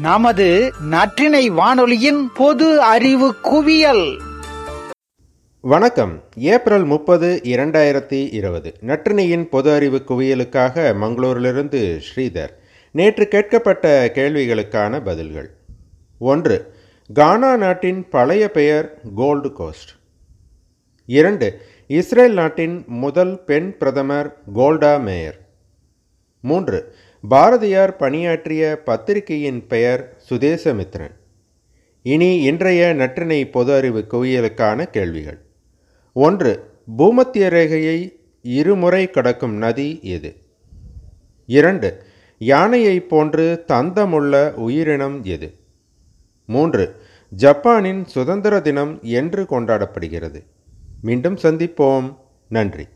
நமது நற்றினை வானொலியின் பொது அறிவு குவியல். வணக்கம். ஏப்ரல் முப்பது இரண்டாயிரத்தி இருபது. நற்றினையின் பொது அறிவு குவியலுக்காக மங்களூரிலிருந்து ஸ்ரீதர். நேற்று கேட்கப்பட்ட கேள்விகளுக்கான பதில்கள். ஒன்று கானா நாட்டின் பழைய பெயர் கோல்டு கோஸ்ட். இரண்டு இஸ்ரேல் நாட்டின் முதல் பெண் பிரதமர் கோல்டா மேயர். மூன்று. பாரதியார் பணியாற்றிய பத்திரிகையின் பெயர் சுதேசமித்ரன். இனி இன்றைய நற்றினை பொது அறிவு குவியலுக்கான கேள்விகள். ஒன்று பூமத்திய ரேகையை இருமுறை கடக்கும் நதி எது? இரண்டு யானையை போன்று தந்தமுள்ள உயிரினம் எது? மூன்று ஜப்பானின் சுதந்திர தினம் என்று கொண்டாடப்படுகிறது. மீண்டும் சந்திப்போம். நன்றி.